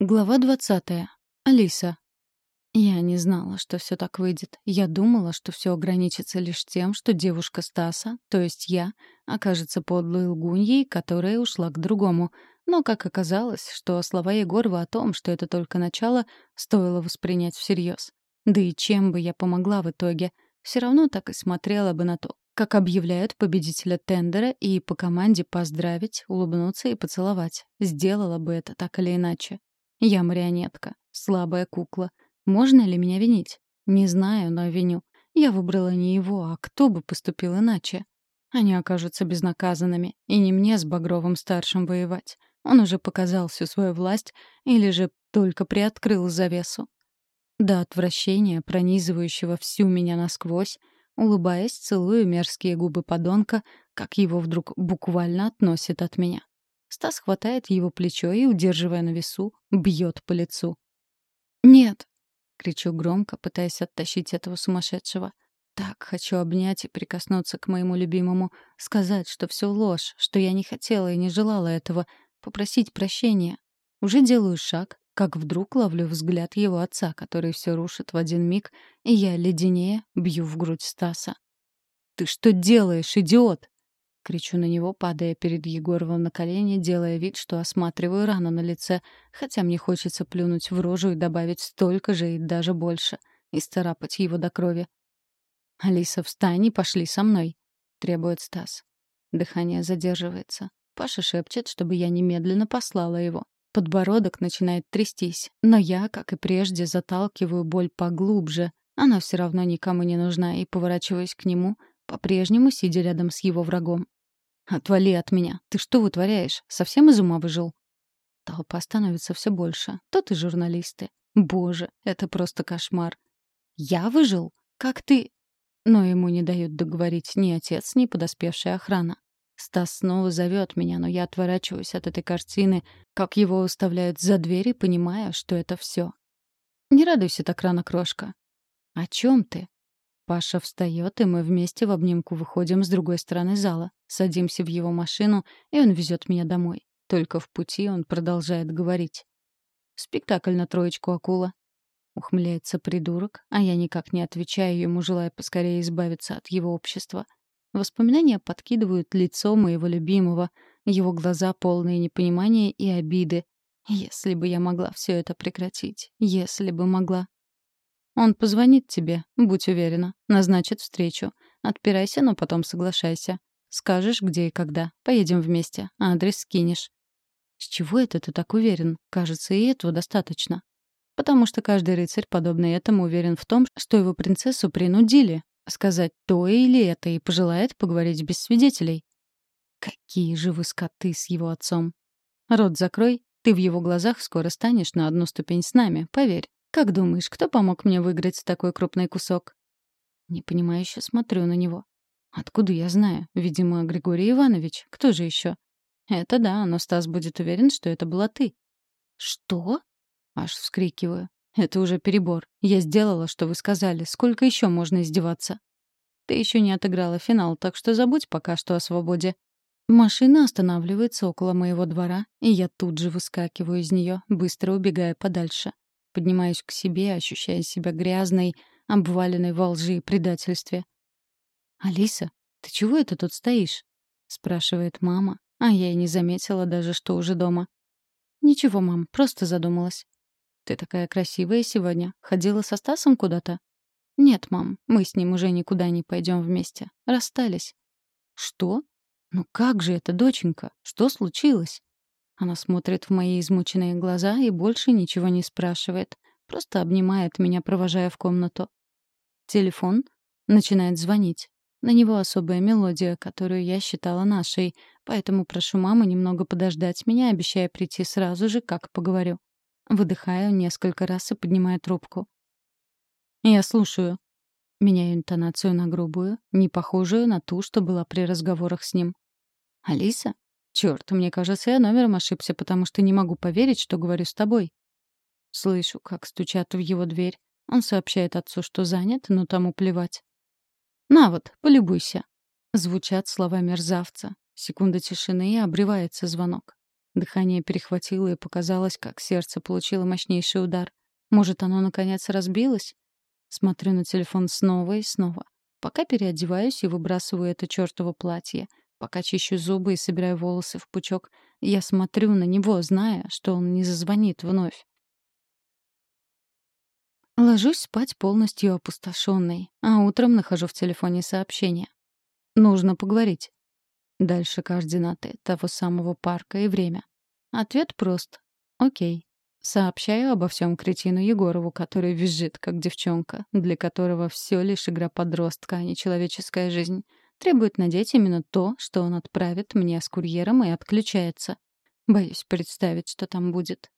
Глава двадцатая. Алиса. Я не знала, что все так выйдет. Я думала, что все ограничится лишь тем, что девушка Стаса, то есть я, окажется подлой лгуньей, которая ушла к другому. Но как оказалось, что слова Егорова о том, что это только начало, стоило воспринять всерьез. Да и чем бы я помогла в итоге? Все равно так и смотрела бы на то, как объявляют победителя тендера, и по команде поздравить, улыбнуться и поцеловать. Сделала бы это так или иначе. Я марионетка, слабая кукла. Можно ли меня винить? Не знаю, но виню. Я выбрала не его, а кто бы поступил иначе? Они окажутся безнаказанными, и не мне с Багровым-старшим воевать. Он уже показал всю свою власть или же только приоткрыл завесу. До отвращения, пронизывающего всю меня насквозь, улыбаясь, целую мерзкие губы подонка, как его вдруг буквально относит от меня. Стас хватает его плечо и, удерживая на весу, бьет по лицу. «Нет!» — кричу громко, пытаясь оттащить этого сумасшедшего. Так хочу обнять и прикоснуться к моему любимому, сказать, что все ложь, что я не хотела и не желала этого, попросить прощения. Уже делаю шаг, как вдруг ловлю взгляд его отца, который все рушит в один миг, и я леденее бью в грудь Стаса. «Ты что делаешь, идиот?» Кричу на него, падая перед Егоровым на колени, делая вид, что осматриваю рану на лице, хотя мне хочется плюнуть в рожу и добавить столько же и даже больше, и старапать его до крови. «Алиса, встань и пошли со мной», — требует Стас. Дыхание задерживается. Паша шепчет, чтобы я немедленно послала его. Подбородок начинает трястись, но я, как и прежде, заталкиваю боль поглубже. Она все равно никому не нужна, и поворачиваюсь к нему, по-прежнему сидя рядом с его врагом. «Отвали от меня! Ты что вытворяешь? Совсем из ума выжил?» Толпа становится все больше. Тут и журналисты. Боже, это просто кошмар. «Я выжил? Как ты...» Но ему не дают договорить ни отец, ни подоспевшая охрана. Стас снова зовет меня, но я отворачиваюсь от этой картины, как его уставляют за дверь, и понимая, что это все. «Не радуйся так рано, крошка». «О чем ты?» Паша встает, и мы вместе в обнимку выходим с другой стороны зала, садимся в его машину, и он везет меня домой. Только в пути он продолжает говорить. «Спектакль на троечку, акула». Ухмыляется придурок, а я никак не отвечаю ему, желая поскорее избавиться от его общества. Воспоминания подкидывают лицо моего любимого, его глаза полные непонимания и обиды. Если бы я могла все это прекратить, если бы могла. Он позвонит тебе, будь уверена, назначит встречу. Отпирайся, но потом соглашайся. Скажешь, где и когда. Поедем вместе. Адрес скинешь. С чего это ты так уверен? Кажется, и этого достаточно. Потому что каждый рыцарь, подобный этому, уверен в том, что его принцессу принудили сказать то или это и пожелает поговорить без свидетелей. Какие же вы скоты с его отцом. Рот закрой, ты в его глазах скоро станешь на одну ступень с нами, поверь. Как думаешь, кто помог мне выиграть такой крупный кусок? Непонимающе смотрю на него. Откуда я знаю? Видимо, Григорий Иванович. Кто же еще? Это да, но Стас будет уверен, что это была ты. Что? Аж вскрикиваю. Это уже перебор. Я сделала, что вы сказали. Сколько еще можно издеваться? Ты еще не отыграла финал, так что забудь пока что о свободе. Машина останавливается около моего двора, и я тут же выскакиваю из нее, быстро убегая подальше. Поднимаюсь к себе, ощущая себя грязной, обваленной во лжи и предательстве. «Алиса, ты чего это тут стоишь?» — спрашивает мама, а я и не заметила даже, что уже дома. «Ничего, мам, просто задумалась». «Ты такая красивая сегодня. Ходила со Стасом куда-то?» «Нет, мам, мы с ним уже никуда не пойдем вместе. Расстались». «Что? Ну как же это, доченька? Что случилось?» Она смотрит в мои измученные глаза и больше ничего не спрашивает. Просто обнимает меня, провожая в комнату. Телефон начинает звонить. На него особая мелодия, которую я считала нашей, поэтому прошу маму немного подождать меня, обещая прийти сразу же, как поговорю. Выдыхаю несколько раз и поднимаю трубку. «Я слушаю». Меняю интонацию на грубую, не похожую на ту, что была при разговорах с ним. «Алиса?» Черт, мне кажется, я номером ошибся, потому что не могу поверить, что говорю с тобой. Слышу, как стучат в его дверь. Он сообщает отцу, что занят, но тому плевать. «На вот, полюбуйся». Звучат слова мерзавца. Секунда тишины, и обрывается звонок. Дыхание перехватило и показалось, как сердце получило мощнейший удар. Может, оно, наконец, разбилось? Смотрю на телефон снова и снова. Пока переодеваюсь и выбрасываю это чёртово платье. Пока чищу зубы и собираю волосы в пучок, я смотрю на него, зная, что он не зазвонит вновь. Ложусь спать полностью опустошенной, а утром нахожу в телефоне сообщение. Нужно поговорить. Дальше координаты того самого парка и время. Ответ прост. Окей. Сообщаю обо всем кретину Егорову, который визжит, как девчонка, для которого все лишь игра подростка, а не человеческая жизнь. Требует надеть именно то, что он отправит мне с курьером и отключается. Боюсь представить, что там будет.